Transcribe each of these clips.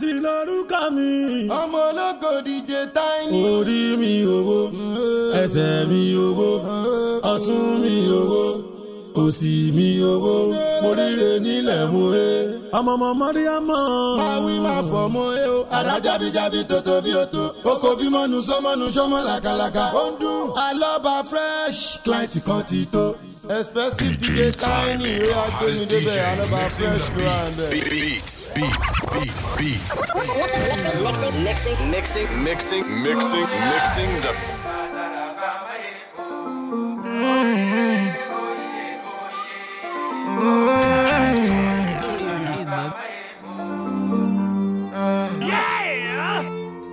Liberty lórúkọ mi. ọmọ ológo díje táìní. orí mi owó ẹsẹ̀ mi owó ọ̀tún mi owó òsì mi owó mo ríre nílẹ̀ mo he. ọmọ ọmọ mọ́ríámọ́. máa wí máa fọ̀ mọ́ ẹ o. àrà jábíjábí tó tóbi ó tó. o kò fi mọ́nu sọ́mọ́nu sọ́mọ́ làkàlàkà. ó ń dún. alọ́ba fresh. client kan ti tó. Expensive dj táìní ó yà gbé mi débẹ̀ alọ́ba fresh ló wà ń bẹ̀. Beats, beats, beats, beats. Mixing, mixing, mixing, Mixing, mixing, mixing the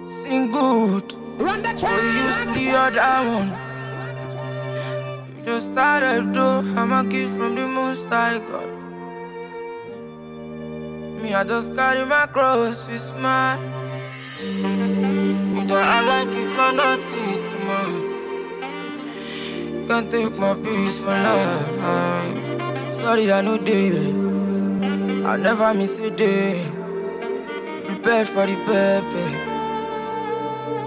Sing good. Run the track. used the other one. Just started though. I'm a kid from the most high God. Me, I just carry my cross with smile. Either I like it or not, it's mine. Can't take my peace for life. Sorry, I know day. I'll never miss a day. Prepared for the pepper.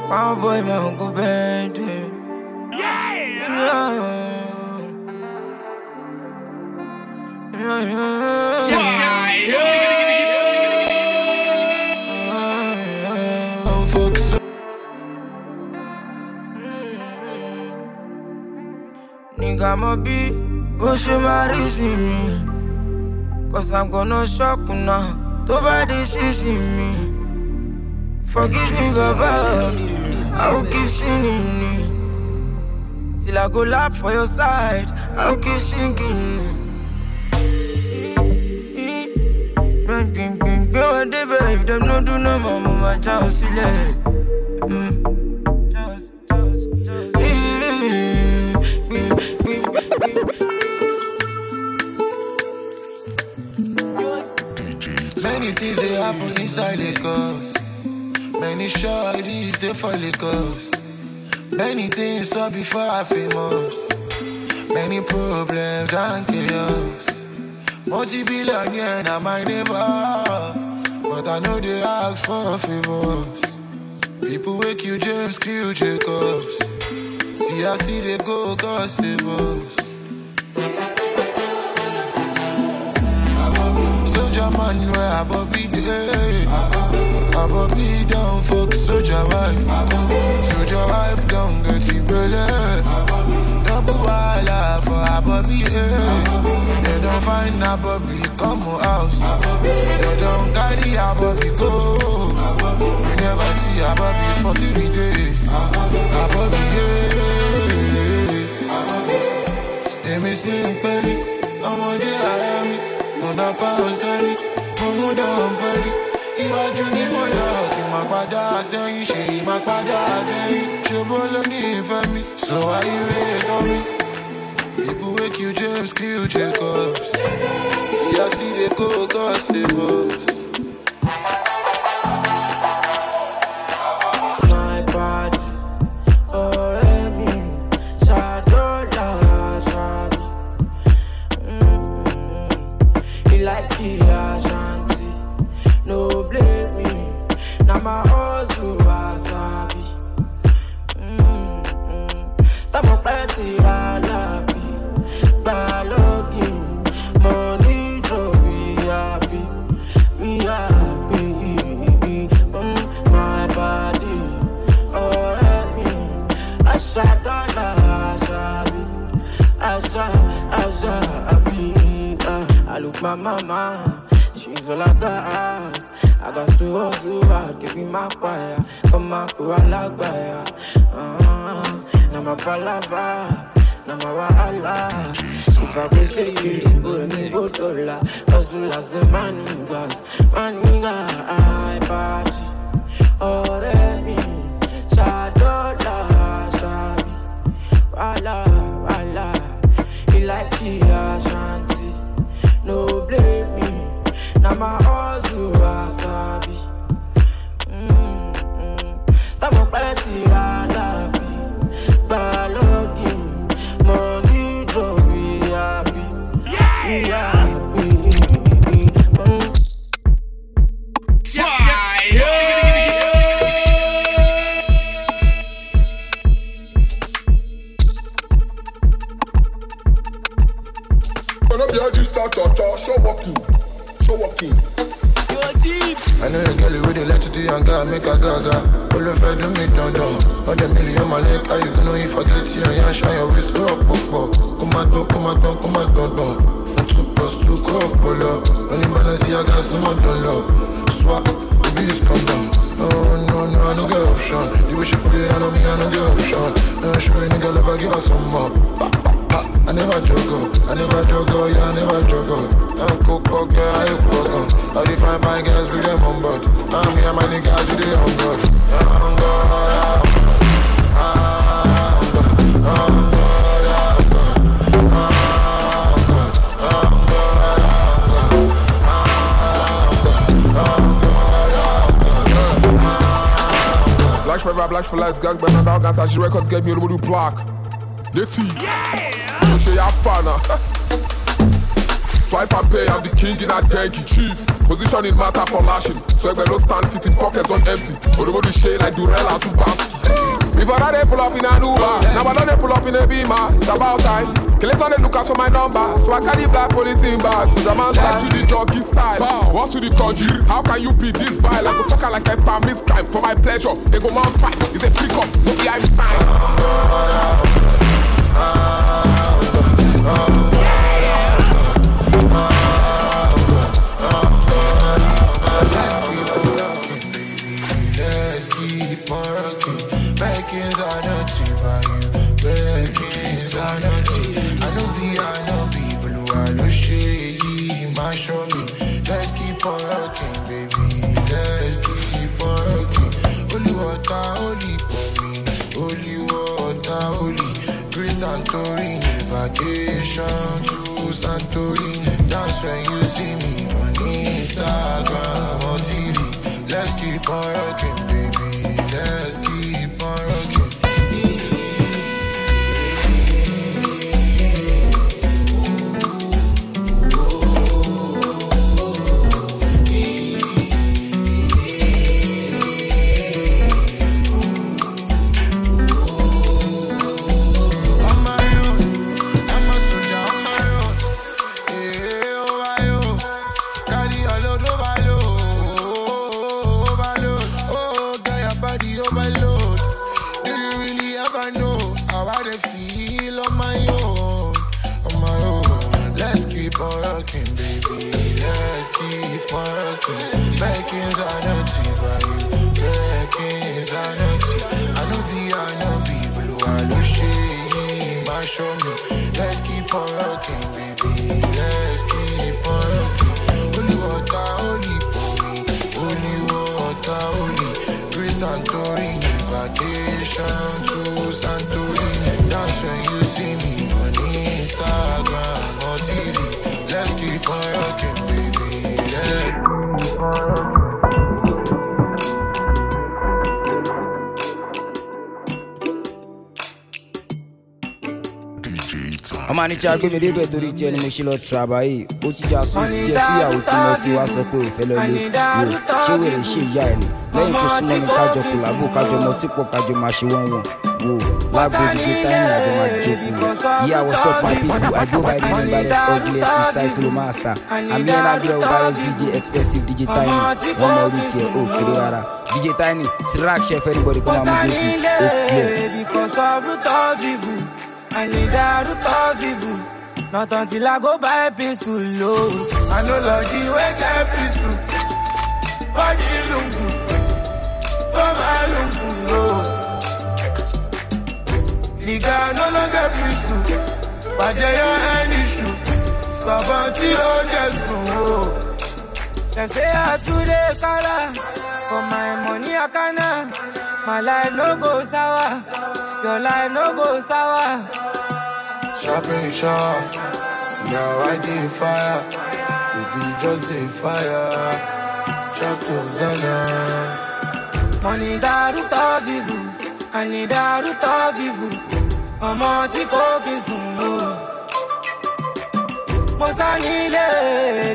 Power boy, my uncle bend him. Yeah! Yeah, Nigga, I'ma be pushing my reason me. Cause I'm gonna shock now. Is in me. Forgive me, Baba. I will keep singing it. Till I go lap for your side. I will keep singing. Chance, chance, chance. Eh, bing, bing, bing. Many things they happen inside Lagos. Many shorties they for Lagos. Many things saw before I famous. Many problems and chaos. Multi-billionaire now my neighbor, but I know they ask for favors. People wake you James, kill Jacobs. See I see they go, us. Soldier man where I Bobby day. I Bobby don't fuck soldier wife. Soldier wife don't get you belly. Double wala for a Bobby eh. They don't find a Bobby come house. They don't carry a Bobby go. We never see a Bobby for three days. A Bobby yeah. Èmi sì ń pẹ́lí, ọmọdé ara mi, mo bá pounds dání, mo mú dán pẹ́lí. Iwájú ni mo lọ, kí má padà sẹ́yìn, ṣe má padà sẹ́yìn. Ṣòbó ló ní ìfẹ́ mi, so why you hate on? People wake you James, kill Jacobs. See I see they go, God save us. Black for life, gang, dog, and Sashi Records get me a little black. Let's see. Yeah! Show ya fana. Swipe and pay, I'm the king in a janky chief. Position in matter for lashing. Swag no stand, 15 pockets on empty. Odobody shade like Durella to Baski. If I don't pull up in an Uber, now I don't pull up in a Beamer. It's about time. It on the look out for my number. So I carry black polythene bags. So the man starts with the doggy style. Wow. What's with the country? How can you be this vile? I go fucker like I permit crime for my pleasure. They go mount fight. It's a freak up. No be Einstein. Let's vacation to Santorini. That's when you see me on Instagram or TV. Let's keep on rocking, rocking. Backings ọmọ àníjà gbé mi débẹ̀ torí tiẹ̀ ni mo ṣe lọ tìrabàyè ó ti jà sóò ti jẹ́ súyàwó tí mo ti wá sọ pé ò fẹ́ lọ lé wò ṣé wèrè ṣe ìyá ẹ̀ ni? Lẹ́yìn tó súnmọ́ mi kájọ kòlábò kájọ mọ tí pọ̀ kájọ máa ṣe wọ́n wọ̀n wò lágbo díje táìmì àjọ máa jó kulẹ̀ yíyá what's up my people I go by the name baddest ugliest freestyle solo master àmì ẹ̀ náà gbé ọ baddest DJ expensive DJ táìmì wọ́n mọ orí tiẹ̀ ó kéré rárá. DJ táìmì sirak chef anybody come and move this ó clear. I need a root of evil. Not until I go buy a pistol, low. I know love the way get peaceful. For the lungu, for my lungu, no. Nigga no longer peaceful. Bàjẹ́ yọ ẹni ṣù. Sọ̀bọ̀n tí ó jẹ sùn o. Them say I too dey color. For my money, I canna. My life no go sour. Your life no go sour. Shopping shop, see how I dey fire. Baby just dey fire. Shop to Zana. Money is the root of evil. I need the root of evil. Ọmọ tí kò kí sùn o. Mo sá nílé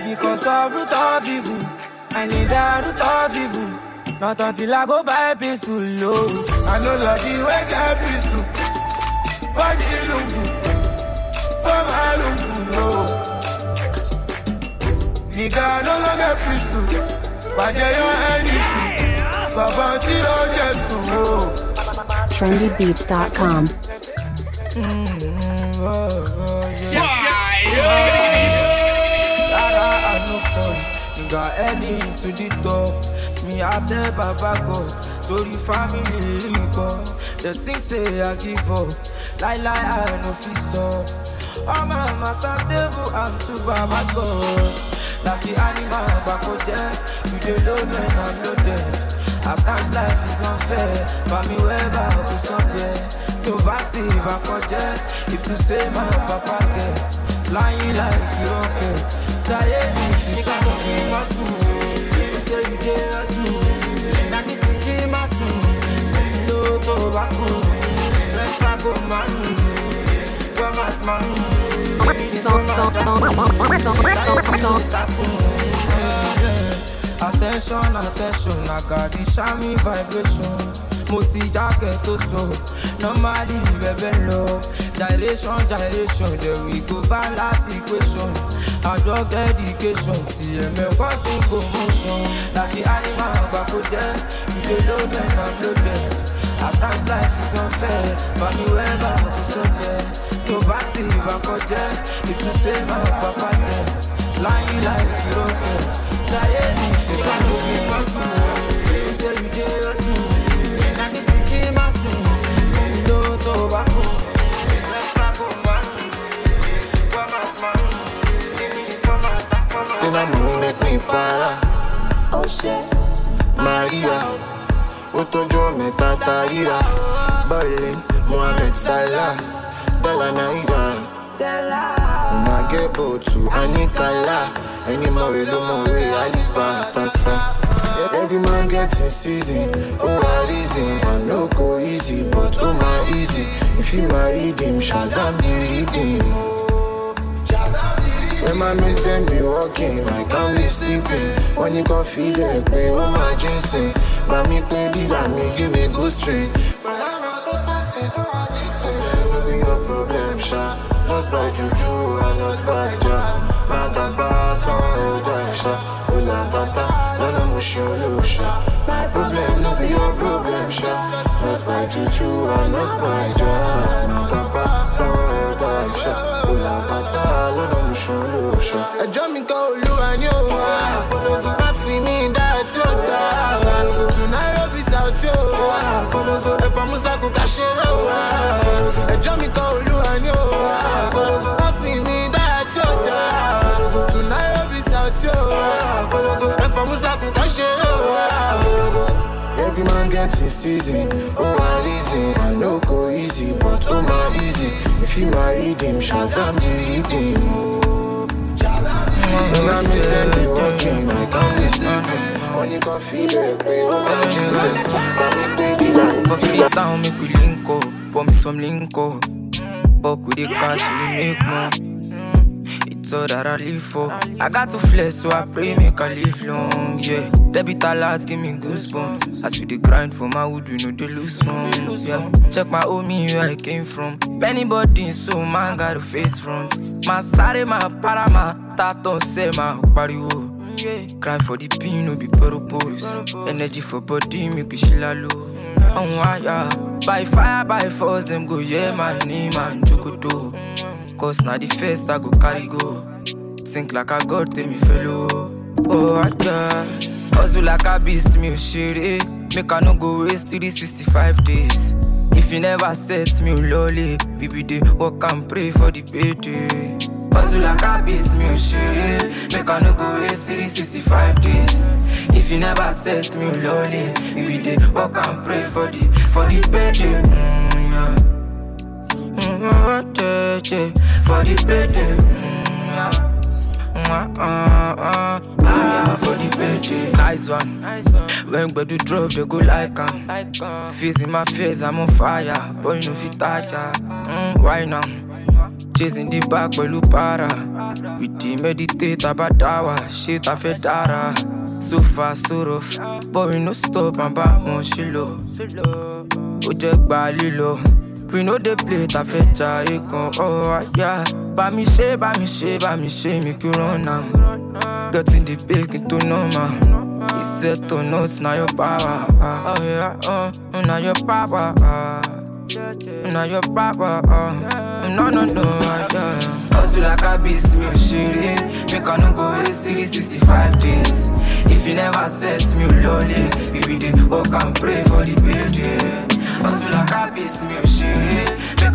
because of root of evil. I need the root of evil. Not until I go buy a pistol, low. I know love the way get peaceful. For the lungu, for my lungu, no. Nigga no longer peaceful. bàjẹ́ yọ ẹni ṣì bàbá tí ó jẹ sùn o. trendybeats.com. Rárá, I no fall. Nigga, heading to the top. Me, I tell Baba God. Torí family nǹkan. The thing say I give up. Lie, I no fit stop. All my matter table, I'm too Baba God. Like the animal out there. You dey load when I'm loaded. Times life is unfair. Wherever I go somewhere. No out there. If to say my papa gets. Flying like rocket. Jaye mi ti ká lọ sí mọ́sùn. You say you dey. Attention, attention, I got the shiny vibration. Mo ti jákè normally bẹ̀bẹ̀ lọ. Gyration, gyration, then we go balance equation. Àjọ dedication ti ẹ̀mẹ̀kọ́ sún promotion. Láti animal àgbà kò jẹ́, ìdè loaded and loaded. At times life is unfair, but me wherever I go somewhere. Tó bá ti ìbàkọ̀ jẹ́, if you say my papa mẹ́ta. Berlin, Mohamed Salah, Dala Naira. Una get to Anikala. Any more more way, Alipa Tasa. Every man gets his season. Oh, I reason. I no go easy, but oh my easy. If you marry him, Shazam be reading. When my mates them be walking, I can't be sleeping. When you can feel it, pay oh my ginseng. But me pay the by me, give me good string. But I'm not the fancy, do I say, will be your problem, sha. Not by juju, and not by jazz. My gaba, son, oh, dasha. Ula bata, nana musholusha. My problem, no be your problem, sha. Not by juju, and not by jazz. My gaba, son, oh, dasha. Ula bata, Every man gets his season. Oh, I reason. I know go easy, but oh my easy. If you marry him, Shazam the redeem. Oh. When I miss them, be walking, I can't be sleeping. When you can feel it, pay oh my Jesus. Let me baby, like For free down, make we link up. Pour me some link up. Buck with the cash, we make more. All that I live for. I got to flex, so I pray make I live long. Yeah, debit alert, give me goosebumps. As we dey grind for my wood, we know they lose funds. Yeah, check my homie where I came from. Anybody, so man got a face front. My sare, my para, my tato, say my pariwo. Cry for the pain, no be purpose. Energy for body, make shila low. On wire, by fire, by force, them go, yeah, my name, man, Jokodo. Cause now the first I go carry go. Think like I got me fellow. Oh, I yeah. Hustle like a beast, me shit Make I no go waste 365 days. If you never set me lolly, baby, they and pray for the payday. Hustle like a beast, me shit Make I no go waste 365 days. If you never set me lolly, baby, they and pray for the for the payday. Mm, yeah, yeah, for the payday. Uh, uh, uh, yeah, for the payday. Nice one. When Gbedu drop, they go like am. Face in my face, I'm on fire. Boy, you know fit tire. Mm, why now? Chasing the back, pẹ̀lú para. We dey meditate about dawa. Shit, I fẹ́ dára. So far, so rough. But we no stop, wọn ṣe lọ. Ó jẹ́ gbà lílọ. We know they play ta fẹ́ jayé kan. Oh, yeah. Bá mi ṣe, bá mi ṣe, bá mi ṣe, make you run am. in the bacon to normal. He said to notes, now your power. Oh yeah, uh, now your power. Now your power. Uh, no, no, no, yeah. Hustle like a beast, me shitty. Make I no go waste 365 days. If you never set me lolly, we be work and pray for the like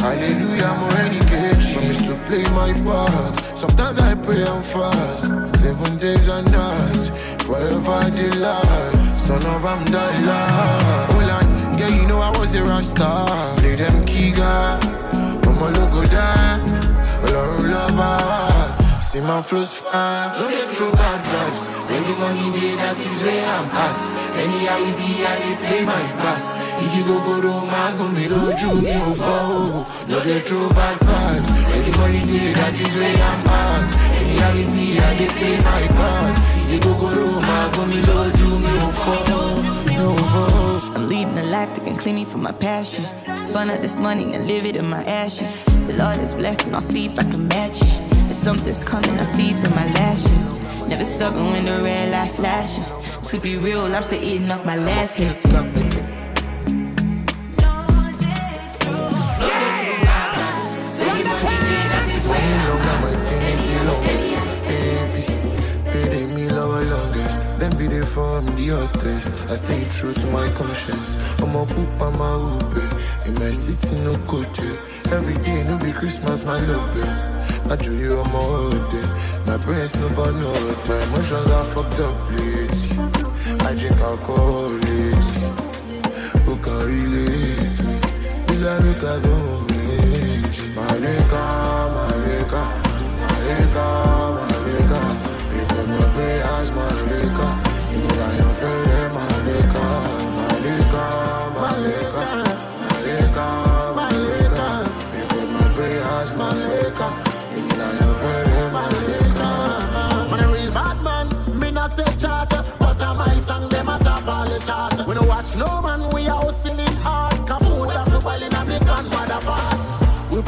Hallelujah, any cage. Promise to play my part. Sometimes I pray and fast. Seven days and nights. Forever delight. Son of Amdallah. Hold on, yeah, you know I was a rasta. Play them Kiga. I'm a logo die. Alone lover. See my flows fire, no dey throw bad vibes. When the money dey, that is where I'm at. Anyhow it be, I play my part. Igi gogoro, ma go mi lójú mi ò fọ́ o. No dey throw bad. When the money dey, that is where I'm at. It be, I dey play my part. Igi gogoro, ma go mi lójú mi ò fọ́ o. Mi ò fọ́ o. I'm leading a life that can clean me from my passion. Burn up this money and live it in my ashes. The Lord is blessing, I'll see if I can match it. If something's coming, I see it in my lashes. Never stubborn when the red light flashes. To be real, I'm still eating off my last hit. Longest, then be there from the hottest. I stay true to my conscience. I'm a poop, I'm a ube. In my city, no coach. Every day, no be Christmas, my love. I do you, I'm a day. My brain's no but no. My emotions are fucked up lately. I drink alcohol lately. Who can relate me? Like I don't relate. Marika, Marika,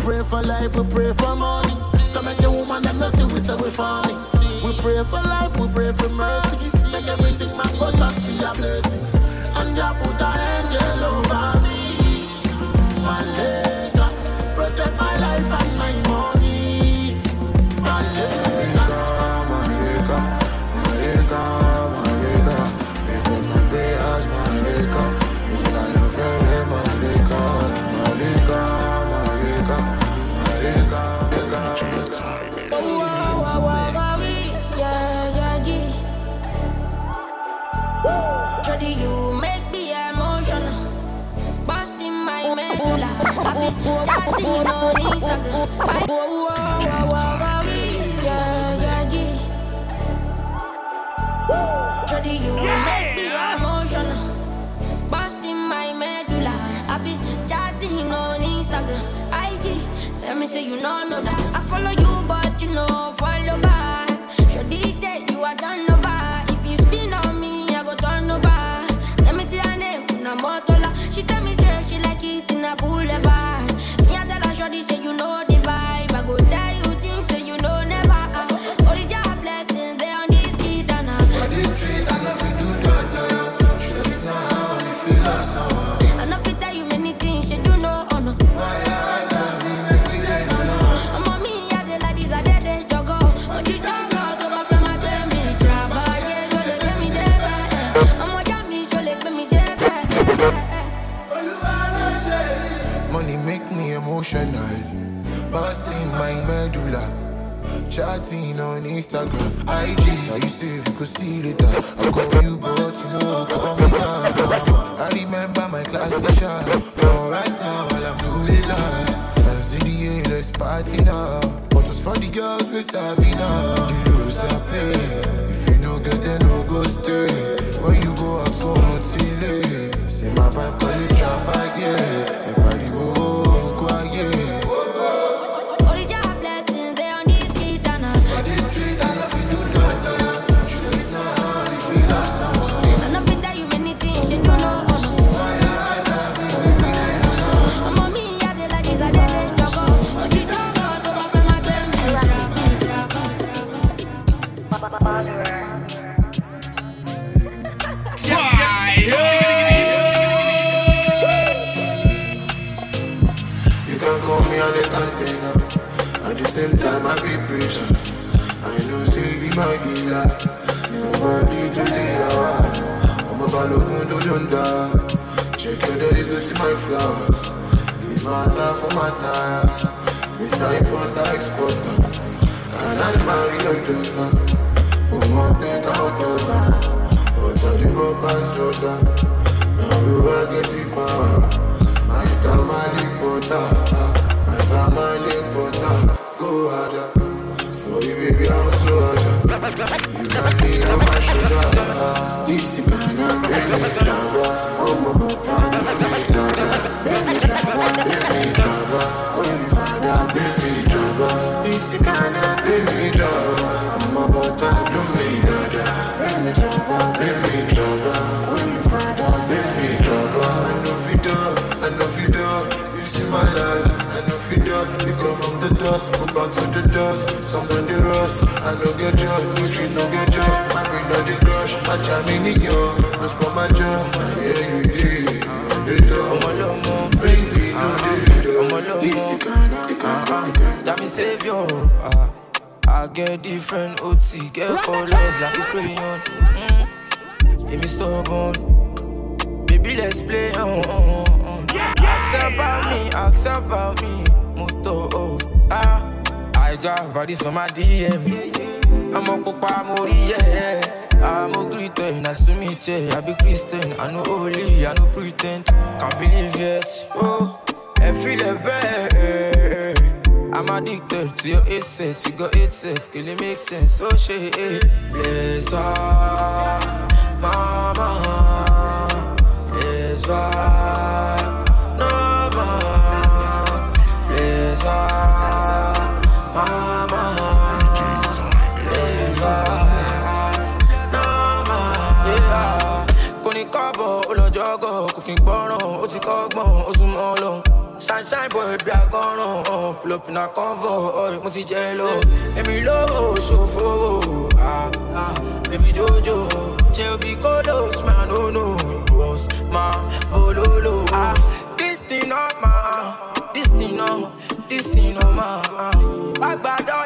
pray for life, we pray for money. So make the woman them not see we say we funny. We pray for life, we pray for mercy. Make everything man go touch be a blessing. And Jah put a angel over me. Maleka, protect my life and my You make me emotional. Busting my medulla. I be chatting on Instagram. I yeah, yeah, yeah. Jody, you make me emotional. Busting my medulla. I be chatting on Instagram. IG, let me say you know, know that. I follow you, you know, Chatting on Instagram, IG. Now you say we could see later. I call you, but you know, call me now. I remember my class teacher. But right now, while I'm doing life. I see the let's party now. But it's for the girls we sabi now. The rules are pay. If you no get then no go stay. Your door, you go see my flowers. Leave my time for my tires. Mr. Importer, Exporter. And I marry your daughter. Oh, my big out daughter. But I did my past Jordan. Now you are getting power. I got my link butter. I got my butter. Go harder. For you, baby, I'm so harder. You got me on my shoulder. This is my butter. Dust, go back to the dust. Sometimes they rust, I no get joy. You street no get joy. My brain no dey crush, I jam in it yo. No spot my job, yeah you did. You do, baby, no dey do. This is That me savior. ah. I get different OT, get colors like a crayon. Mm. Let me stubborn. Baby, let's play on. on, on. Ask about me, ask about me. Moto, oh, ah. Got bodies on my DM. I'm a papa mori, yeah. I'm a greeter, nice to meet you. I be Christian, I know holy, I know pretend. Can't believe it, oh. I feel it bad. I'm addicted to your assets. You got eight sets, can it make sense? Oh shit. Blazer, mama, blazer, no mama, blazer, Sunshine boy bí agọ́ràn, uh, pull up in a convoy, mo ti jẹ́ lọ. Èmi lówó ṣòfò, baby Jojo. Ṣé o bí kódòs, man, no, was my bololo. Ah, this thing not my, this thing no, this thing no my. Wá gba dọ́là, wá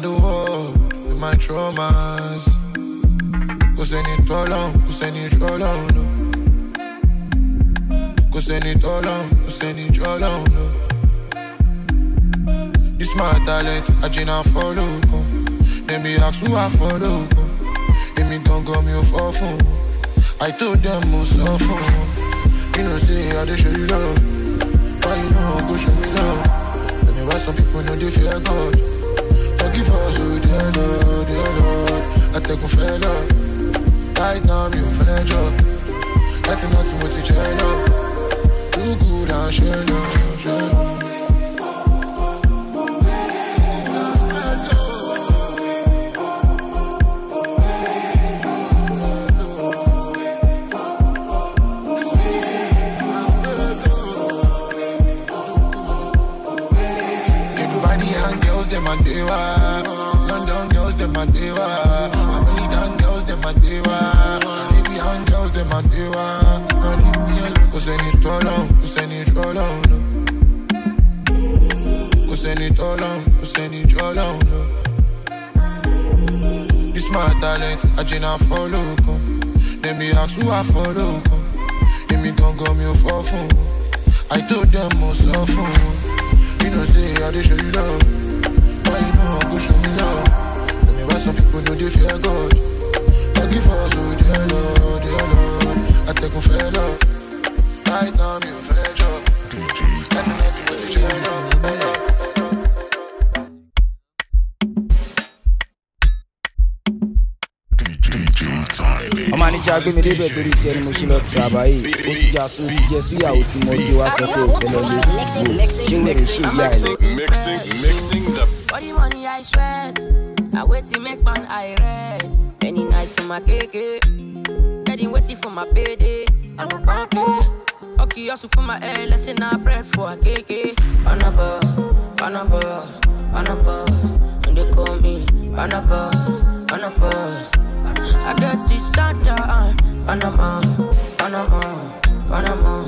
Around the world with my traumas. Kò sẹ́ni tọ́lọ́hún, kò sẹ́ni jọlọ́hún lọ. Kò sẹ́ni tọ́lọ́hún, kò sẹ́ni jọlọ́hún lọ. This my talent, àjìnà follow kan. Dem be ask who I follow kan. Gangan mi ò fọ́ fún wọn. I told them mo sọ fún wọn. You know say I dey show you love. Why you know go show me love? Tell me why some people know they fear God. Us, oh dear Lord, dear Lord. I take love. Right now, fair job. That's nothing with each other. Do good and share love, a diva. American girls, them a diva. Arabian girls, them a diva. Me alone, cause I need to alone, cause I need to alone. Cause I need to alone, cause I need to alone. This my talent, I just follow. Come. Them be ask who I follow. Come. Èmi gangan mi ò fọ́ fún wọn. I told them oh, mo sọ fún. You know say I dey show you love. Why you know go show me love? Some people know they fear God. Forgive us, oh dear Lord, dear Lord. I take my fair love. Right now, me a fair job. That's a nice to the jail. ọmọ anijá gbé mi débẹ̀ torí tiẹ̀ ni mo ṣe lọ tìrabà yìí ó ti jà sún ti jẹ súyàwó tí mo ti wá sọ pé òfin lọ lé wò ṣé wèrè ṣe ìyá ẹ̀ lọ. I wait to make man I red. Many nights for my KK. Daddy waiting for my baby. I'm a pumpy. Okay, also for my air. Let's say now bread for a KK. Panabas, Panabas, Panabas. And they call me Panabas, Panabas. I got this Santa Panama, Panama, Panama.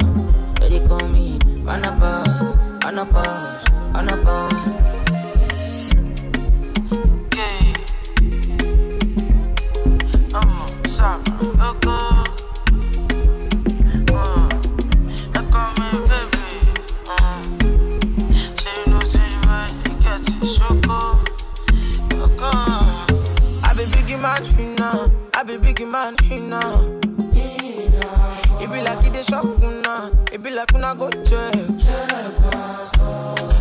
They call me Panabas, Panabas, Panabas. Man, you. It be like it is shock, una. It be like una go check.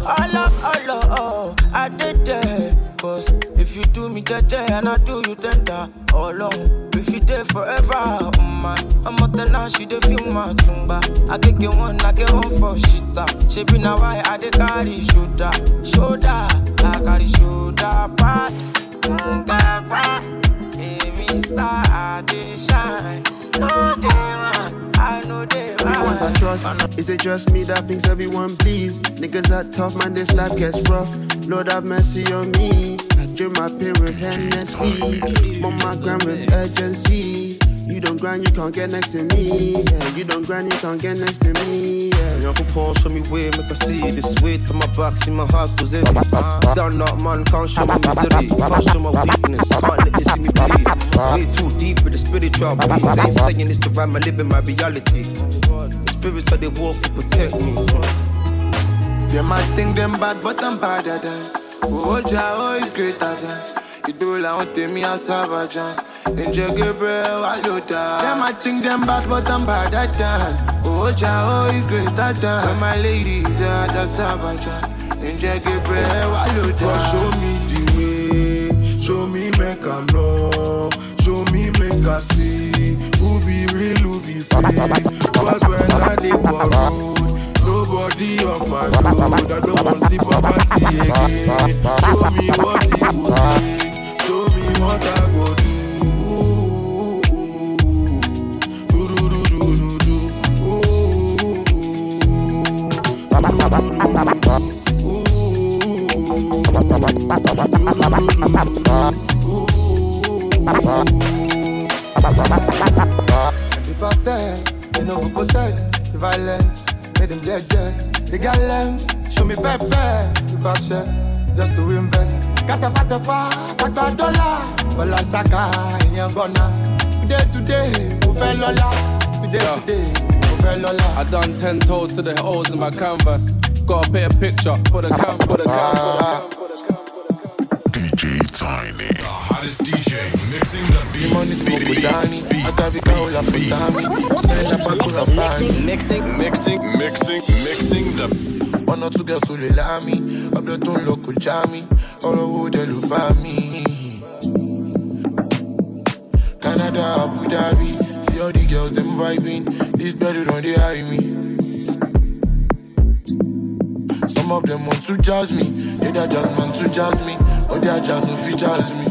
All up, all up, oh, I did that. Cause if you do me jaja and I do you tender, all on. If you there forever, oh man. I'm out there now, she dey feel my tumba. I get get one, I get one for shita. She be now why I dey carry shoulder, shoulder. I carry shoulder pad, munga. Mr. I dey shine. No day I know they Only ones I trust. Is it just me that thinks everyone bleeds? Niggas that tough, man, this life gets rough. Lord have mercy on me. I drink my pain with Hennessy. On my gram with urgency. You don't grind, you can't get next to me. Yeah, you don't grind, you can't get next to me. Yeah. Uncle Paul show me way, make I see this weight on my back, see my heart goes heavy. Ah, stand up, man, can't show me misery, can't show my weakness, can't let you see me bleed. Way too deep with the spiritual beings, ain't saying this to rhyme, I'm living my reality. The spirits that they walk to protect me. They might think them bad, but I'm better than. Oh, Jah, oh, is greater than. You do like take me a savage. Enjoy Gabriel, I load that. They might think them bad, but I'm better than. Oh, Jah, oh, than. When my ladies are the savage. Enjoy Gabriel, I load that. show me the way, show me make I know, show me make I see who be real, who be fake. Cause when I live for road, nobody of my road, I don't want to see poverty again. Show me what it would me what I go do. And people there, they know protect the violence, made them dead, dead. They got them, um, show me pepper, if I share, just to invest kátàfàtàfà dọ́là bọ́lá sàkà èèyàn gbọ́nà mo fẹ́ lọ́lá mo fẹ́ lọ́lá. I done ten toes to the holes in my canvas got a picture for the cam for the cam. DJ Tiny, the hottest DJ. Mixing, mixing, mixing, mixing, mixing the. One or two girls who love me. Up the tone look with Jamie. All the wood they look by me. Canada, Abu Dhabi. See all the girls them vibing. This better don't they hide me. Some of them want to jazz me, yeah, they just want to jazz me, or they just want to jazz me.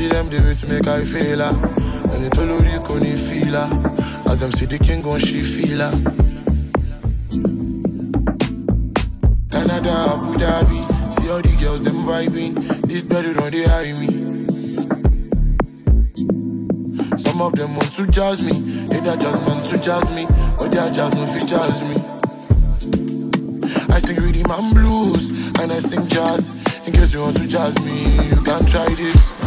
See them the way to make I feel her. And it all you can feel her. As them see the king gon' she feel her. Canada, Abu Dhabi. See all the girls them vibing. This better don't they hide me. Some of them want to jazz me. They that just want to jazz me. But they just no fit jazz me. I sing rhythm and blues, and I sing jazz. In case you want to jazz me, you can try this.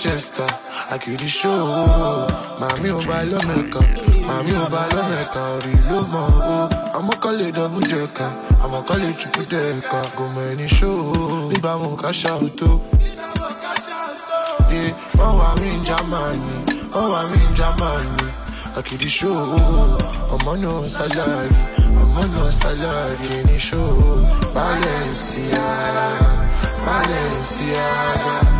Manchester. I kill the show. Mami ò bá lọ́mẹ̀ka, mami ò bá lọ́mẹ̀ka, orí ló mọ̀ o. Àmọ́ kọ́ lè double decker, àmọ́ kọ́ lè triple decker. Gòmọ̀ ẹni nígbà mo ká. Yeah, wá mi ní Germany, wá mi ní Germany. I kill the show. ọmọ no salary, ọmọ no salary. Ẹni show, Balenciaga. Balenciaga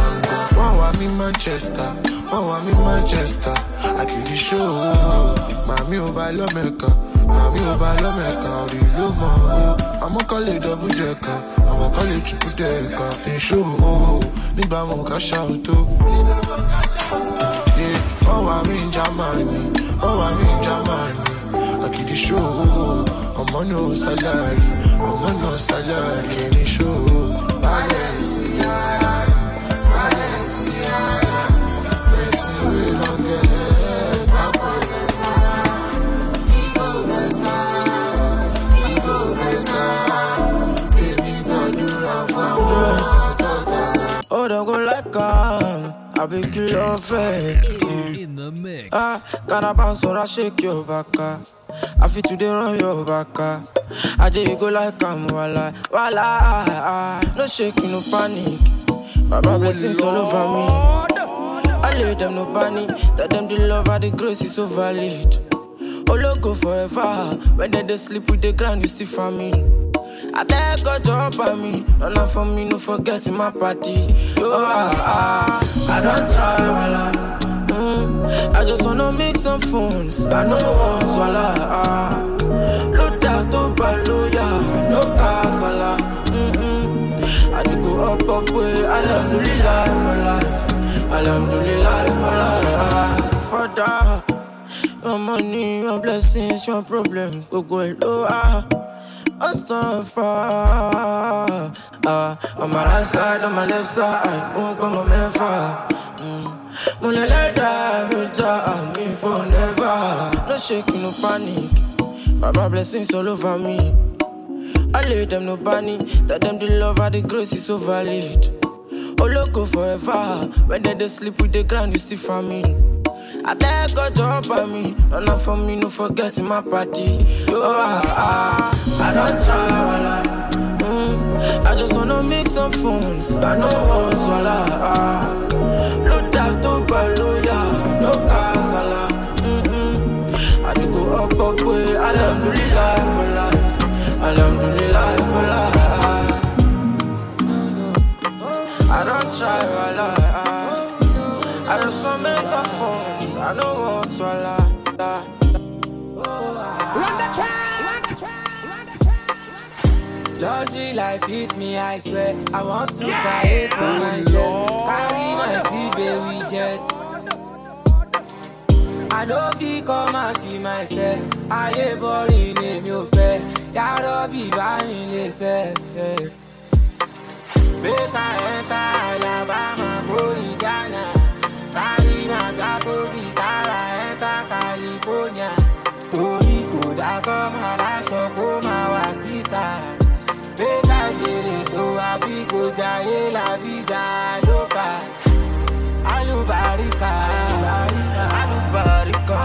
Manchester, wọ́n wá mi Manchester. Àkìrí show, màmí ò bá lọ́mẹ̀ka, màmí ò bá lọ́mẹ̀ka, orí ló mọ̀. Àmọ́ kọ́ lè double decker, àmọ́ kọ́ lè triple decker. Ti show nígbà mo ká ṣàwùtó. Yeah, Wọ́n wá mi Germany, wọ́n wá mi Germany. Àkìrí show, ọmọ no salary, ọmọ no salary. Ẹni show, Balenciaga, Balenciaga. Person we don't get, Paco He go better, he go better. Èmi gbàdúrà fáwọn tó tálákà. Oh, like um, I be kill your face. In the mix. Ah, gotta bounce or I shake your back. ah. I fit to dey run your back. ah. I just go like I'm wala, wala. ah. No shaking, no panic. Baba blessings all over me. I lay them no panic. Tell them the love and the grace is so valid. Olo go forever. When they, they sleep with the ground, you still for me. I beg God job by me. No, not for me, no forgetting my party. Yo, ah, ah, I don't try, wala. Mm, I just wanna make some phones. I know want wala. Ah. Load out to Baloya, no casala. Mm-mm. I dey go up, up, way. Alhamdulillah for life. Alhamdulillah for. For that. Your money, your blessings, your problem. Go go low, ah. Mustafa. Ah, on my right side, on my left side, won't go my man far. Mo lẹ́dà mi já àmì forever. No shaking, no panic. Baba blessings all over me. I lay them no panic. Tell them the love and the grace is so valid. Oloko forever. When they, sleep with the ground, you still for me. I beg God job by me. No, not for me, no forgetting my party. Yo, ah, ah, I don't wala. Mm, I just wanna make some phones. I know want wala. Ah. Load out to Baloya, no casala. Mm-mm. I dey go up, up, way. Alhamdulillah for life. Alhamdulillah try, wala. I just wanna make some phones. I know want wala. Run the track. Luxury life hit me, I swear. I want to try it for myself. Carry my feet, baby jet. I know fi come and keep myself. Ayé boring èmi ò fẹ́. Yàrá bí bá mi lè fẹ́. Make I enter Alabama, go to Ghana. Carry my gato Sara, California. Torí kò dákọ́ máa láṣọ kó máa wà kísà. Make jèrè so àfi kò jayé la vida loca. Alubarika, alubarika,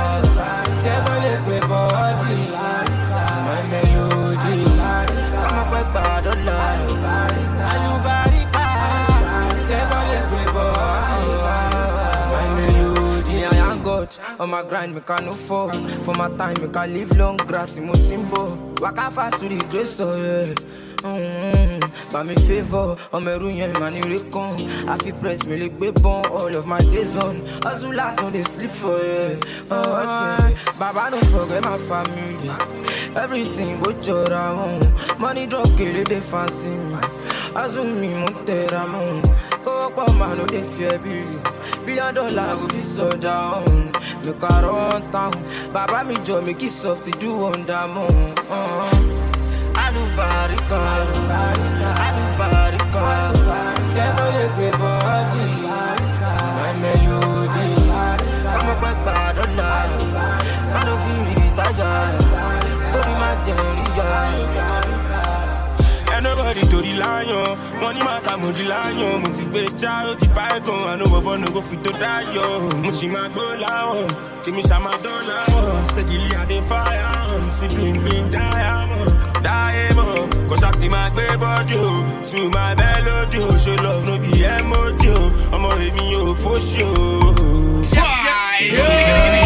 kẹ́kọ̀ọ́ lè pè bọ́ọ̀dì. My melody, ọmọ pẹ́ gbàdọ̀ On my grind, me can no fall. For my time, make I live long grass in Mutimbo. Waka fast to the grace, oh yeah. Mm-hmm. By me favor, ọmọ ẹrú yẹn mà ní rí kan. Àfi press mi lè gbé bọ́n all of my days on. Hustle last no dey sleep for yeah. Oh, yeah. Baba no forget my family. Everything go jọra wọn. Money drop kele dey fancy me. Hustle mi mo. Pọ̀ máa no dey fear bí. Billion dollar go fit sọ down. Make I run town. Bàbá mi jọ mi kí soft ju wonder mọ́. Uh-huh. Alubarika, alubarika. Jẹ́kọ̀ lè gbé bọ́ọ̀dì, my Lion, money matter mo di lion. Mo ti gbé já ó ti báyìí àná bọ̀bọ̀ ní kò fi tó dáyọ̀. Mo sì máa gbó láwọn, kí mi ṣàmà dán láwọn. Ṣèjìlì àdé fáyà, sí bling diamond. Diamond, kò ṣàtì máa gbé bọ́jú. Tù máa lójú, ṣó lọ no bí emoji o. Ọmọ èmi ò fóṣù. I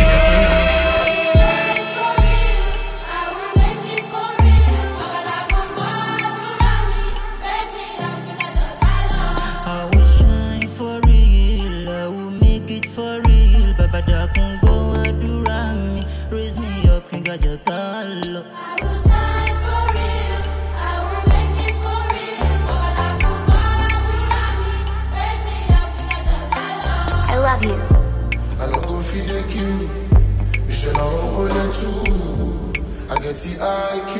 I the IQ,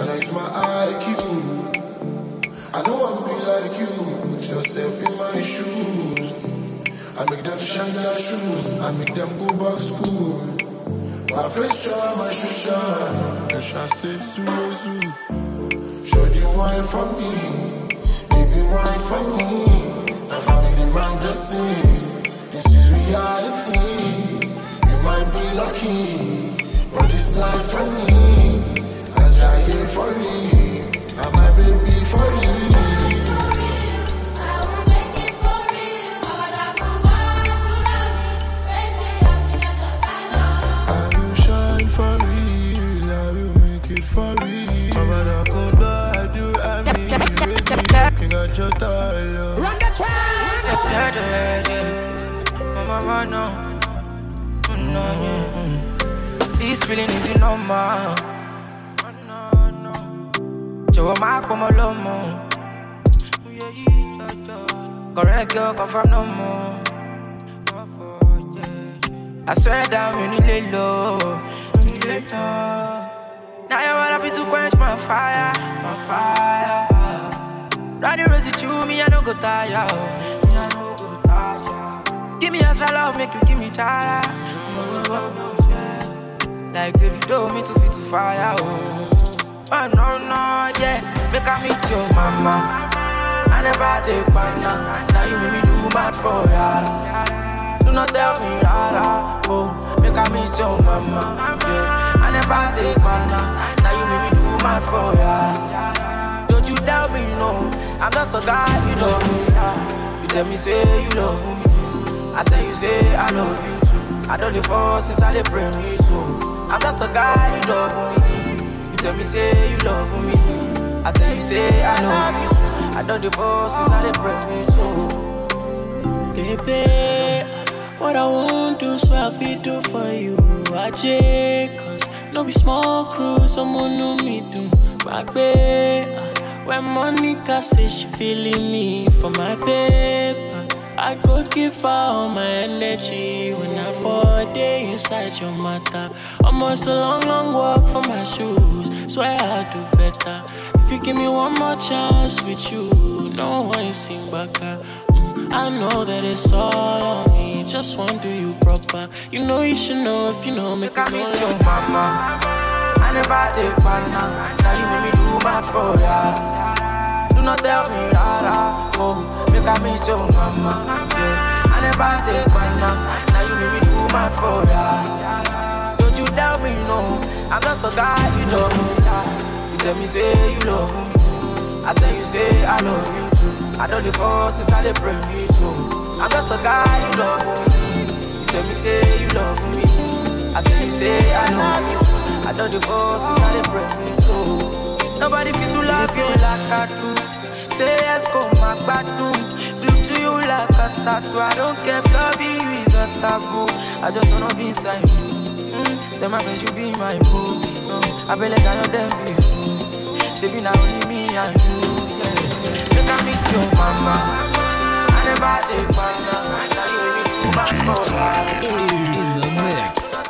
and it's my IQ. I don't want to be like you. Put yourself in my shoes. I make them shine their shoes. I make them go back to school. My face shine, my shoe shine. The says to Yosu. Show the wine for me. Baby, wine for me. My family, my blessings. This is reality. You might be lucky, but it's life for me. For me. I'm my baby tile. Run the track. Mama, mama, no. Mm, no, mm. This feeling is normal. Jọ̀wọ́ máa pọ̀ mọ́ lọ́mọ. Correct girl, confirm no more. I swear down, you lay low. Now you wanna fit to quench my fire, my fire. Riding rosy to me, I don't go tired. I. Give me extra love, make you give me chara. Like David, do me to fit to fire. Oh. Oh no no yeah, make I meet your mama. I never take banana. Now you make me do bad for ya. Do not tell me rara. Oh, make I meet your mama. Yeah, I never take banana. Now you make me do mad for ya. Don't you tell me no. I'm just a guy you love me. You tell me say you love me. I tell you say I love you too. I don't live since I dey pray me too. I'm just a guy you love me. Tell me say you love me. I tell you say I love you. I don't divorce since I dey pray me too. Baby, what I won't do, so I feel do for you. I check, cause no be small crew, someone know me do. Back ah, when Monica say she feeling me for my paper, I go give all my energy when I fall day inside your matter. Almost a long, long walk for my shoes. Swear I'll do better. If you give me one more chance with you, no one sing back. Mm, I know that it's all on me. Just want to do you proper. You know you should know if you know me. Make I meet your mama. I never take banana. Now you make me do bad for ya. Do not tell me rara. Oh, make I meet your mama. Yeah, I never take banana. Now you make me do bad for ya. Don't you tell me no. I'm just a guy you love me. You tell me say you love me. I tell you say I love you too. I don't live for since I dey pray me too. I'm just a guy you love me. You tell me say you love me. I tell you say I know it. I don't divorce since I dey pray me too. Nobody fit to love you like I do. Say yes, come my gbadun. Glue to you like a tattoo. I don't care if loving you is a taboo. I just wanna be inside you. Mm, then my friends, you be my boo. No, I be let I know them be fool. Say be now only me and you. Yeah. Make I meet your mama. I never take banana. Now you make me do back for. In the mix.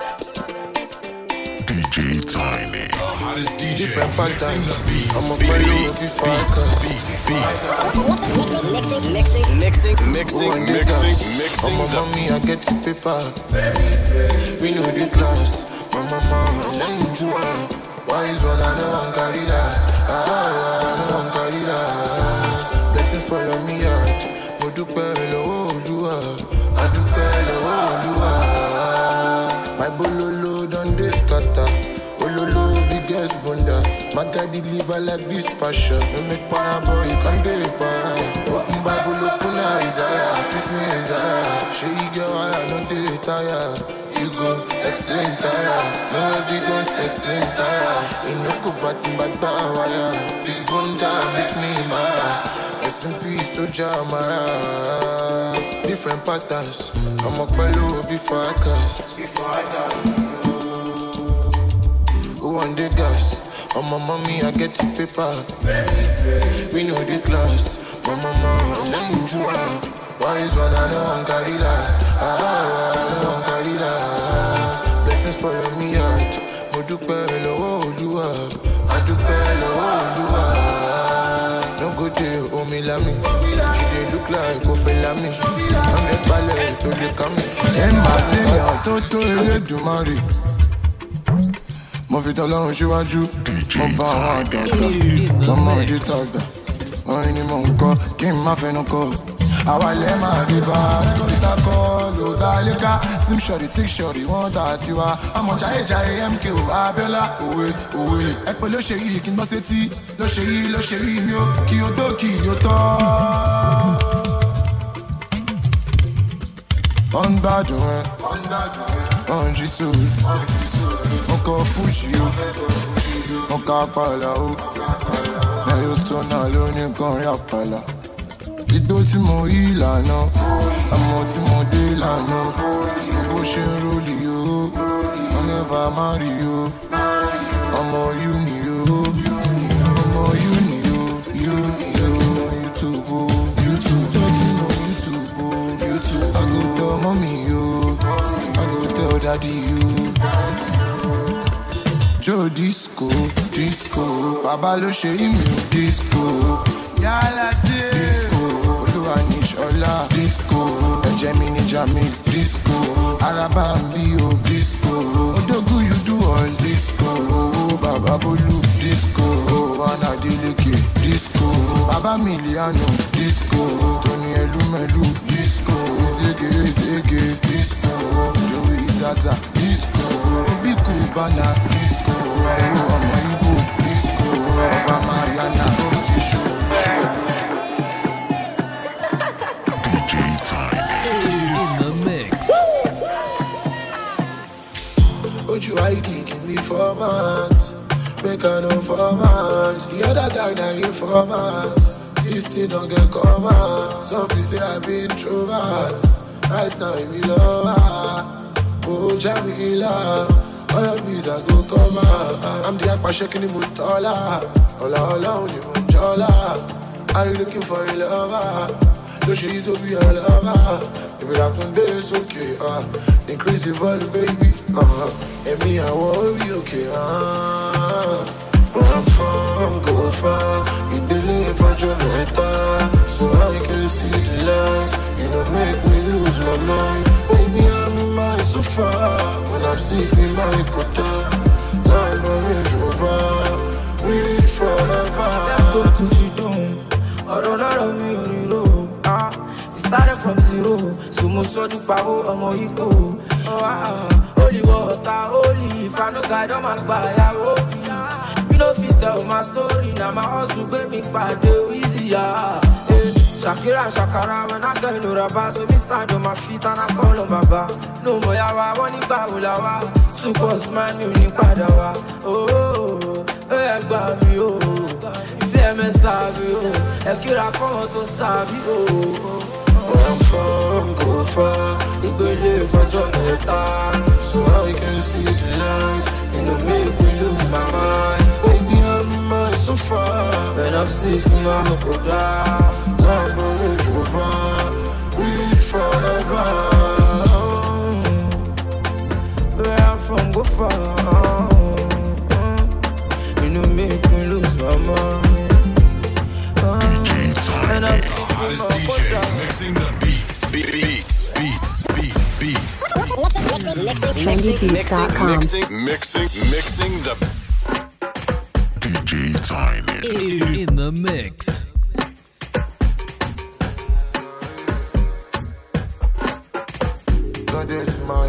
DJ Tiny. The hottest DJ Different mixing patterns. the beats. I'm a Beat- brand new beats, beat beats, fighter. beats, beats. Mixing, mixing, mixing, Mixing, mixing, mixing I'm a mommy, I get the paper. We know the class. My mama, I love you. Wise one, I know I'm carry last. Ah, I know Guy deliver like this passion. No make para boy, you can dey para. Open Bible, open Isaiah. Treat me Isaiah. Show you why I no dey tire. You go explain tire. No evidence, explain tire. You no go party but wire. Big bunda make me mad. In peace, Soja Mara. Different patterns. I'm a bellow before I cast. Before I cast. Who want the gas? On my mommy, I get the paper. We know the class. My mama, I love you. Wise one, I I'm carry last. Ah, I know I'm carry last. Blessings follow me out. Mo dúpẹ́ lọ́wọ́ Olúwa. A dúpẹ́ lọ́wọ́ Olúwa. No go dey omi lami. She dey look like Kofi Lami. Hundred balẹ̀ tó lè ká mi. Ẹ máa ṣe èèyàn tó tó Elédùmarè. Mo fi tọ́lọ́run síwájú. Mo bá àwọn àgbààgbà. Lọ́mọ òde tàgbà. Orin ni mò ń kọ́ kí n má fẹnu kọ́. Àwa ilẹ̀ máa rí bá rẹ́kọ̀dítà kọ́ ló dá léka. Slim shorty, thick shorty, wọ́n dà tiwa. Ọmọ jayé jayé MKO Abiola òwe òwe. Ẹ pé ló ṣe yìí kí n gbọ́ sétí. Ló ṣe yìí ló ṣe yìí ni ó kí o dó kí o tọ́. Wọ́n ń gbádùn ẹ̀. Wọ́n ń jí sóòrù. Mo kọ fújì o. Mo ka pàlà o. Lẹ́yìn tó náà ló ní kọrin àpàlà. Igbó tí mo rí ìlànà. Àmọ́ tí mo dé ìlànà. Bó ṣe ń rólì o. Wọ́n nẹ́fà má rí o. Ọmọ yú ni o. Ọmọ yú ni o. Yú ni o. YouTube o. YouTube. Talking on YouTube o. YouTube. I go tell mommy o. I go tell daddy o. Joe disco, disco, bàbá ló ṣe ìmì disco. Yálà disco, olúwa ní ṣọlá disco. Ẹ̀jẹ̀ mi ní jami disco. Araba ń bí o disco. Odógún you do all disco. Bàbá Bólú disco. Wánà Délékè disco. Bàbá Miliano disco. Tóní Ẹlúmẹ̀lú disco. Ezeke Ezeke disco. Joey Zaza disco. Cubana disco. Ọmọ Igbo disco. Ọba Mariana. In the mix. Ojú ID. Make I no format. The other guy na you format. This thing don't get covered. Some people say I be introvert. Right now I'm in love. Oh, Jamila. Your I go cover. I'm the akpa shaking the mood dollar. Ola ola only one dollar. Are you looking for a lover? She go be a lover. If it happen, baby, it's okay. Uh, increase the volume, baby. Uh, and me, I want be okay. Uh, where I'm from, go far. You believe for Jamaica, so I can see the light. You don't make me lose my mind. Baby, so far. When I'm me my quota. Now a Range Rover. Reach forever. Go to the dome. ọ̀rọ̀ lọ́rọ̀ mi ò rí ro it started from zero so mo sọ́dún pawó ọmọ ikó olùwọ̀ ọ̀tá olì ìfanúgàdọ́ máa gbà yàwó you no fit tell my story na my hustle gbé mi pàdé ya Shakira, Shakara, when I get no rubber, so me stand on my feet and I call on Baba. No more yawa, one in Bawulawa. Two boss man, you need Padawa. Oh, ẹ gbà mí o. Tí ẹ mẹ́ sábì o, ẹ kíra fọ́wọ́n tó sábì o. I'm from go far, ìgbélé ìfọjọ́ mẹ́ta. So I can see the light, you know make me lose my mind. Baby, I'm in so far. When I'm sick, I'm a go down. Love for you, Jehovah. Read forever. Where I'm from, go far. You know, make me lose my mind. And I'm sick, Hottest DJ mixing the beats. Be- Beats, beats, beats, beats. TrendyBeats.com. Mixing, mixing, mixing the DJ Tiny. In the mix. Goddess my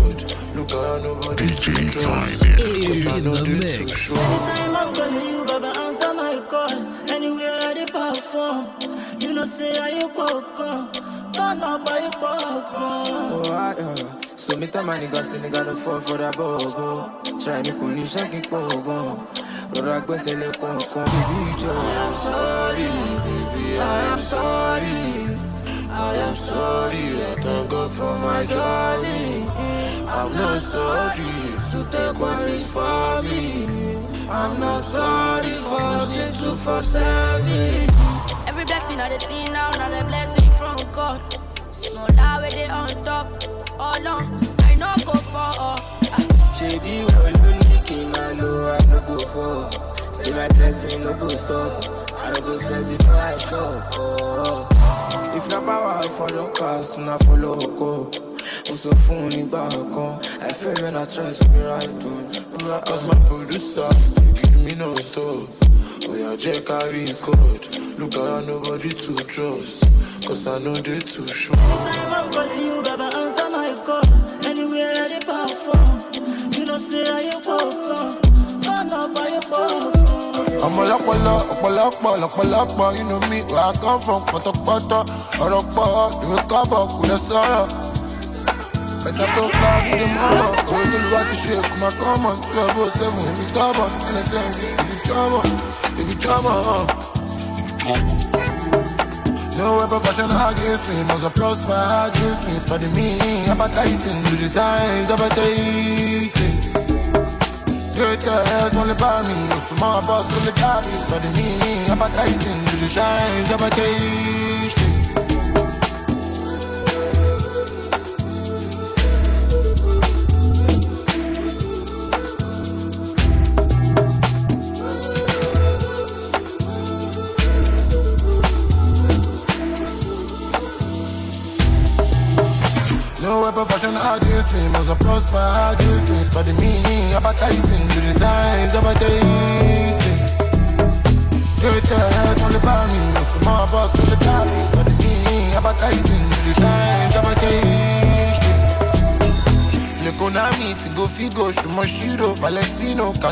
carry code. Look at nobody to trust. Cause I know they too sure. Anytime I'm calling you, Baba, answer my call. Anywhere I dey perform, you know say I you welcome. Turn up by your welcome. Oh, ah, yeah. So me tell my nigga, say nigga don't fall for that bogo. Try me kuni shaking pogo. Rora gbese le konkon. Baby, Joe. I am sorry, baby, I am sorry. I am sorry, I thank God for my journey. I'm not sorry to take what is for me. I'm not sorry for sin to for serving. Every blessing I see now, not a blessing from God. Small that way they on top. Oh Lord, I know go for all. Shady, well, you need to low, I no go for. See my blessing, no go stop. I don't go step before I show. Oh. If na power, I follow cast, na follow go. Sọ fún un nígbà kan, I feel when I try to be right on. Cause my producer, they give me no stop. Oh yeah, Jack carry code. Look at nobody to trust. Cause I know they too sure. I'm calling you, Baba, answer my call. Anywhere I perform, you know say I you welcome. Turn up by your welcome. I'm a lọ́pọ̀lọ́ ọ̀pọ̀lọpọ̀ lọ́pọ̀lọpọ̀ you know me where I come from pọ̀tọ̀pọ̀tọ̀ ọ̀rọ̀ pọ̀ ìwé kábọ̀ kò lè sọ̀rọ̀. Ẹ̀ka tó ní the mọ́rọ̀ òwe tó lù wá ti ṣe kò máa kọ́ mọ̀ twelve oh seven èmi stubborn nsm ibi jọ́mọ̀ ibi jọ́mọ̀. No weapon fashion against me must a prosper against me. Study me, advertising, do the signs, advertising. Greatest only by me, no small boss only by me. Study me, advertising, do the signs, advertising.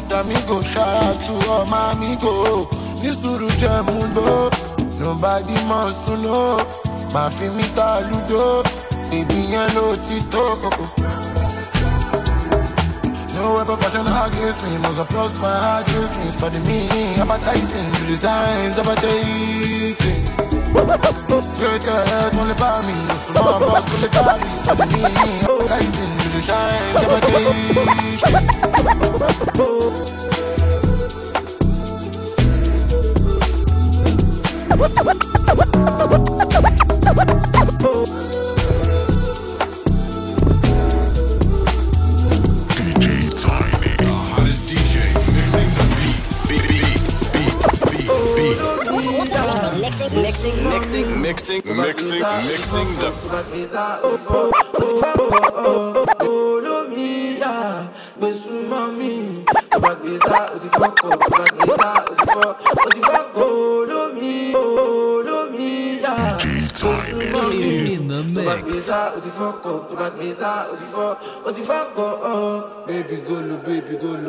Casamigo, shout out to all my amigo. Nisuru Jemundo, nobody wants to know. Ma fi mi ta ludo, baby ti tó. No weapon fashion against me, must approach my against me. For the meaning, advertising, the designs, advertising. Straight ahead, only by me. Small boss, full of copies. For the meaning, advertising, the advertising.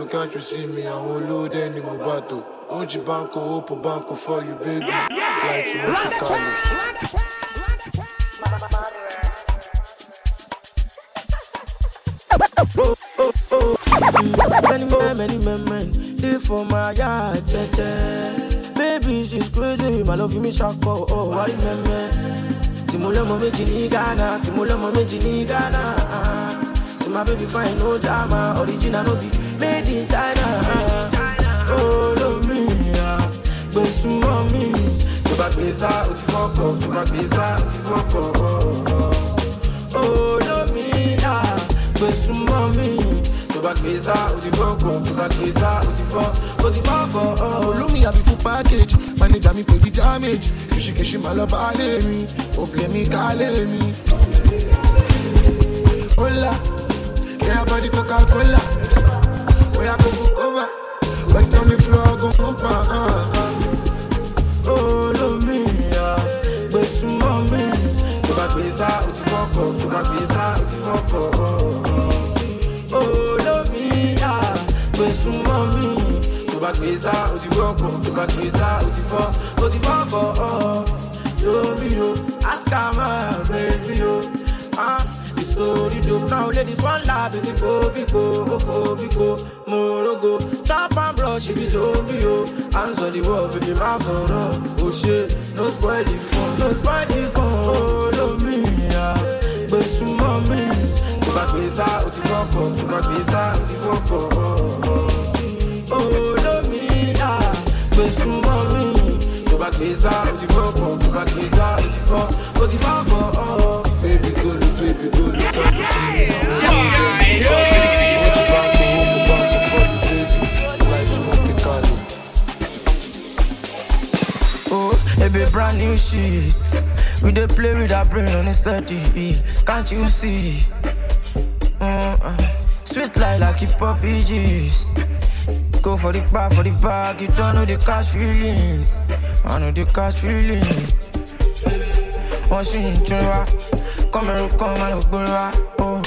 Baby can't you see me? Àwọn olówó dẹ́ ni mo bá tó. Oúnjẹ banko, opo banko for you, baby. Fly to Monte Carlo. Many men, many men, men, live for my yard, jeje. Baby, she's crazy, my love for me shako, oh, oh. why men, men. Tí mo lọ́mọ méjì ní Ghana, tí mo lọ́mọ méjì ní Ghana. See my baby fine, no drama, original no be made in China. Oh, love me, gbé súnmọ́ mi. Tó bá gbé sá, o ti fọ́kọ̀, tó bá gbé sá, o ti fọ́kọ̀. Oh, love me, gbé súnmọ́ mi tó bá gbé sá o ti fọ́kọ̀ tó bá gbé sá o ti fọ́ o ti fọ́kọ̀. olómi àbí fún package manager mi kò di damage kìsìkìsì máa lọ bá lé mi òbí mi ká lé mi. Hola, yeah, body Coca-Cola. Oya kókó kóbá, wet on the floor, go pumpa. olómi gbé súnmọ́ mi tó bá gbé sá o ti fọ́kọ̀ tó bá gbé sá o ti fọ́kọ̀. olómi ah. gbé súnmọ́ mi tó bá gbé sá o ti fọ́kọ̀ tó bá gbé sá o ti fọ́ o ti fọ́kọ̀. Yomi yo, ask her my baby yo. Ah, the story do now ladies one love is go biko, oko biko, morogo. Chop and brush if it's zombie yo. Answer the wall, baby, my sorrow. Oh, oh shit, no spoil the fun, no spoil the fun. Oh, love me, yeah. Gbé súnmọ́ mi, tó bá gbé sá, o ti fọ́kọ̀, tó bá gbé sá, o ti fọ́kọ̀. Oh, love oh, me, yeah. Gbé súnmọ́ mi, tó bá gbé sá, o ti fọ́kọ̀, tó bá gbé sá, o ti fọ́, o ti. Baby baby baby. Oh, bit brand new shit. We dey play with our on a steady. Can't you see? Mm, uh, sweet like like hip hop EGs. Go for the bar, for the bag. You don't know the cash feelings. I know the cash feelings. Wọ́n ṣì ń tún wá. Kọ́mẹ̀rù kan máa ń. Oh,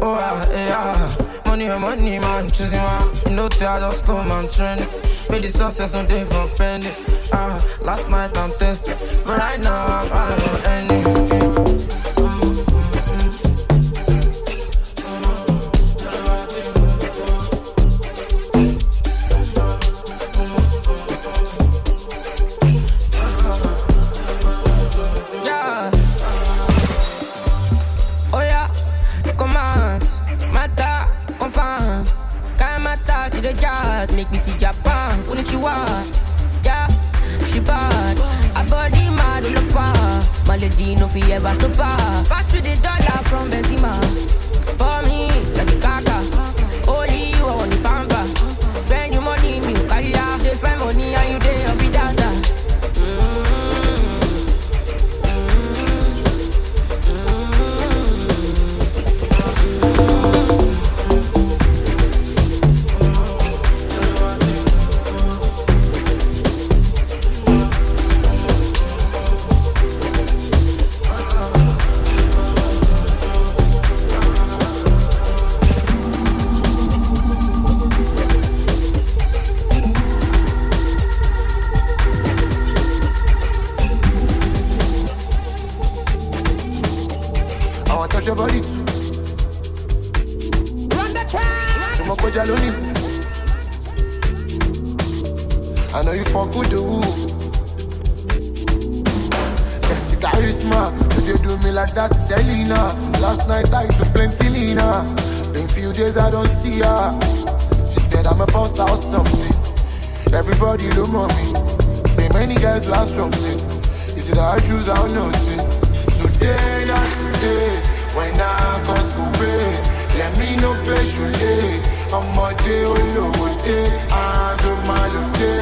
oh, ah, eh, ah. Money and money, man, choosing wá. You know, I just come and trend. Made the success no day for penny. Ah, last night I'm tested. But right now I'm high on any. I know you fuck with the ooh. Sexy charisma, if you do me like that, Selena. Last night I took plenty Lena. Been few days I don't see her. She said I'm a post or something. Everybody look on me. Say many guys last from Is it I choose? I don't know. Today, not today. When I come to pay, let me know patiently ọmọdé olówódé àádọ́málódé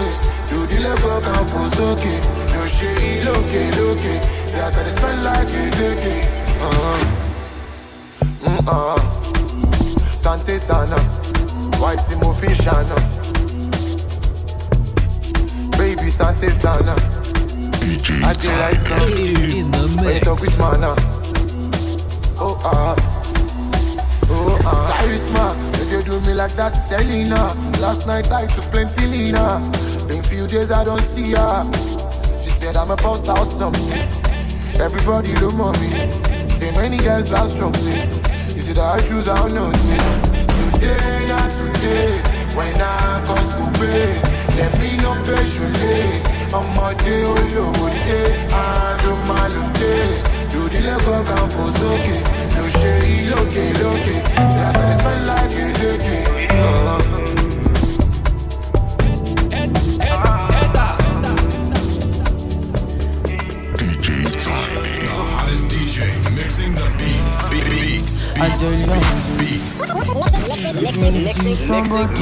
lòdìlẹ́gbọ̀n kan fò sókè ló ṣe ìlókè lókè ṣe àṣàdé spend like sante sana white tí mo fi ṣàna baby sante sana adé like am when you talk with mana. Oh, ah. Oh, uh, charisma, if you do me like that, Selena. Last night I took plenty Lena. Ah. Been few days I don't see her. She said I'm a post or something. Everybody look on me. Say many guys last strong say. Is it I choose or nothing? Today, not today. When I go school pay, let me know patiently. ọmọdé olówódé àádọ́málódé lòdìlẹ́gbọ̀n kan fò sókè ló ṣe àṣàlẹ̀ spend like ezeke. The hottest DJ mixing the beats. Be- Beats. Beats. Beats. Mixing, mixing,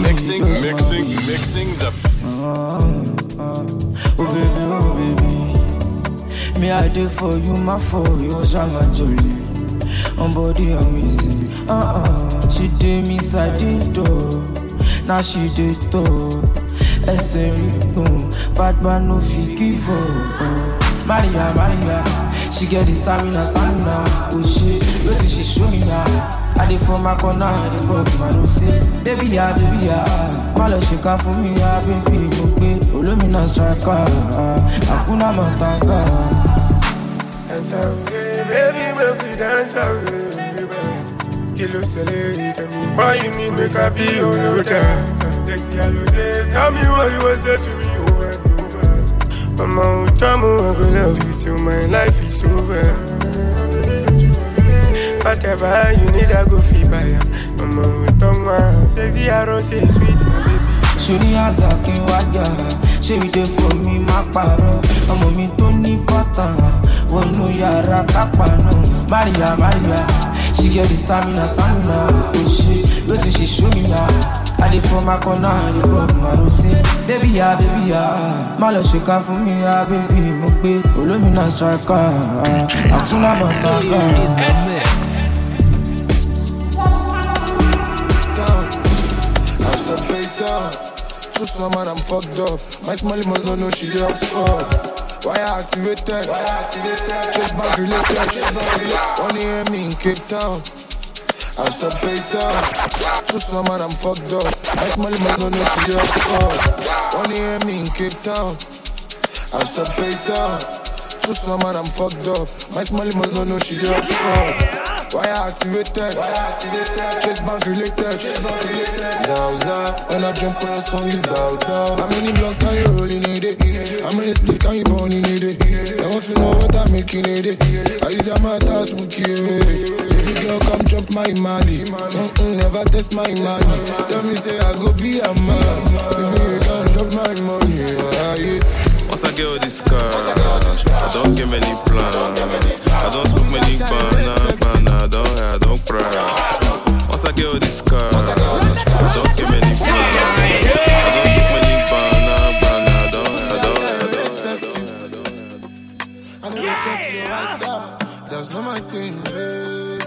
Mixing, mixing, mixing the Oh baby, oh baby. Me I did for you, my for you, Shanga Jolie. On body amazing. Uh uh. She did me side door. Now she did to. Ẹsẹ̀ rí bad man no fit give up. Maria, Maria, she get the stamina, stamina. Oh shit, wetin she show me ya? I dey for my corner, I dey pop my nose baby ya, baby ya. Má lọ ṣèkà fún mi ya, baby mo gbé olómìnà striker. Àkúnná mọ̀tàgà. Dance away, baby, make we dance away. Kilo ṣẹlẹ̀, tell me why you loader. Sexy alose, tell me what you say to me over and over. Mama, oh, drama, I go love you till my life is over. Whatever you need, I go feel by ya. Mama, oh, drama, sexy arrow, say sweet, baby. Ṣorí àṣà kí n wájà, ṣé ìdè fún mi má parọ́? Ọmọ mi tó ní bọ́tà, wọnú yàrá kápá náà. Maria, Maria, she get the stamina, stamina. Oh shit, wetin she show me ya? I dey for my corner, I dey pop my rose. Baby ya, baby ya, má lọ ṣèkà fún mi ya, baby mo gbé olómìnà striker. Àkúnná down. Too some man, I'm fucked up. My smiley must not know she the Oxford. Why I activated? Why I activated? Chase back related. Chase back related. Only hear me in Cape Town. I said face down. Too some man, I'm fucked up. My smiley must not know she the Oxford. Only hear me in Cape Town. I said face down. Too some man, I'm fucked up. My smiley must not know she the Oxford. Why I activated? Why I activated? Chase bank related. Chase bank related. Zauza, when I jump on a song is bow down. How many blunts can you roll in a day? How many spliffs can you burn in a day? I want to know what I'm making in a day. I use a matter smoky away. Baby girl, come jump my money. Mm-mm, never test my money. Tell me say I go be a man. Baby, you can drop my money. Yeah, yeah. Once I get all this car, I don't get many plans. I don't smoke many banana, banana, I don't, I don't cry. Once I get all this car, I don't get many plans. I don't smoke many banana, banana, I don't, I don't, I don't. I WhatsApp. That's not my thing, baby.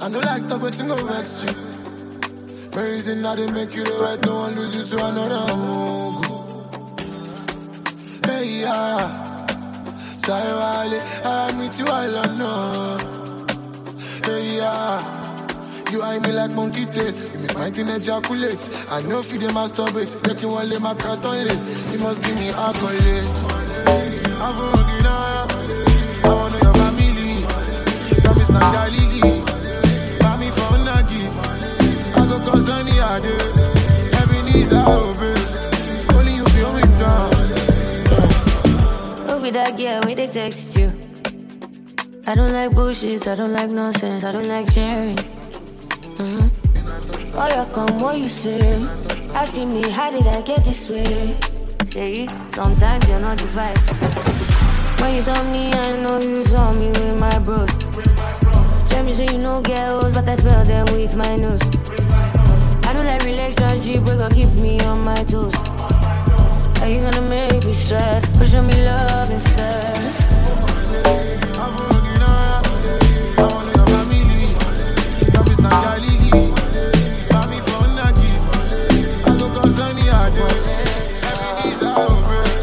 I know like talk, but go vex you. Reason I didn't make you the right, no one lose you to another move. Yeah. Sorry, Wale. I meet you all alone. Hey, yeah. You eye me like monkey tail. You make my thing ejaculate. I know if you dey masturbate. Make you want lay my cat on late. You must give me accolade. I'm be that girl where they text you. I don't like bullshit, I don't like nonsense, I don't like sharing. Mm-hmm. Oh, you come, what you say? Asking me, how did I get this way? Say, sometimes you're not the vibe. When you saw me, I know you saw me with my bros. Tell me, so you know girls, but I smell them with my nose. I don't like relationship, gon' keep me on my toes. How you gonna make me sad? Pushing me love instead.